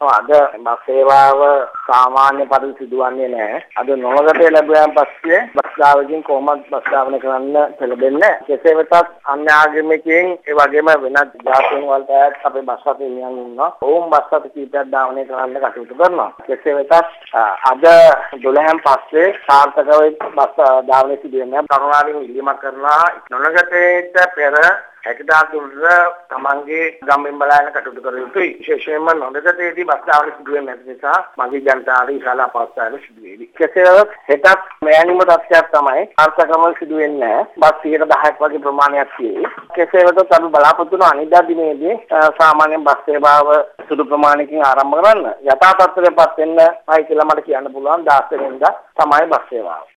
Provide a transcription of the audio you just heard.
අද බස් සේවාව සාමාන්‍ය පරිදි සිදුවන්නේ නැහැ. අද නොලකට ලැබුවාන් පස්සේ බස් ධාවකයන් කොහොමද බස් ධාවනය කරන්න පෙළඹෙන්නේ. කෙසේ වෙතත් අන්‍ය ආගමිකයන් ඒ වගේම වෙනත් ජාතීන් වලට අපේ බස් රථේ නියම් ඉන්නවා. ඕම් බස් රථ කීපයක් ධාවනය කරන්න කටයුතු කරනවා. කෙසේ වෙතත් අද 12න් පස්සේ සාර්ථකව බස් ධාවනය සිදුවෙන්නේ. කරුණාවෙන් ඉල්ලීමක් කරනවා නොලකටේට පෙර හැකිතාක් දුරට තමන්ගේ ගම්බෙන් බලාගෙන කටයුතු කර යුතුයි. විශේෂයෙන්ම නොදකතේදී බස් ධාවන සිදුවෙන්නේ නැති නිසා මගේ ජනතාවට විශාල අපහසුතාවයක් සිදු වෙයි. කෙසේවත් හෙටත් මෙයන්ම තත්ත්වයක් තමයි ආර්ථකම සිදු වෙන්නේ බස් 10ක් වගේ ප්‍රමාණයක් තියෙයි. කෙසේවත් අපි බලාපොරොත්තු වන අනිද්දා දිනේදී සාමාන්‍ය බස් සේවාව සුදු ප්‍රමාණයකින් ආරම්භ කරන්න. යථා තත්ත්වයටපත් වෙන්න මයි කියලා මට කියන්න පුළුවන් 16 වෙනිදා තමයි බස් සේවාව.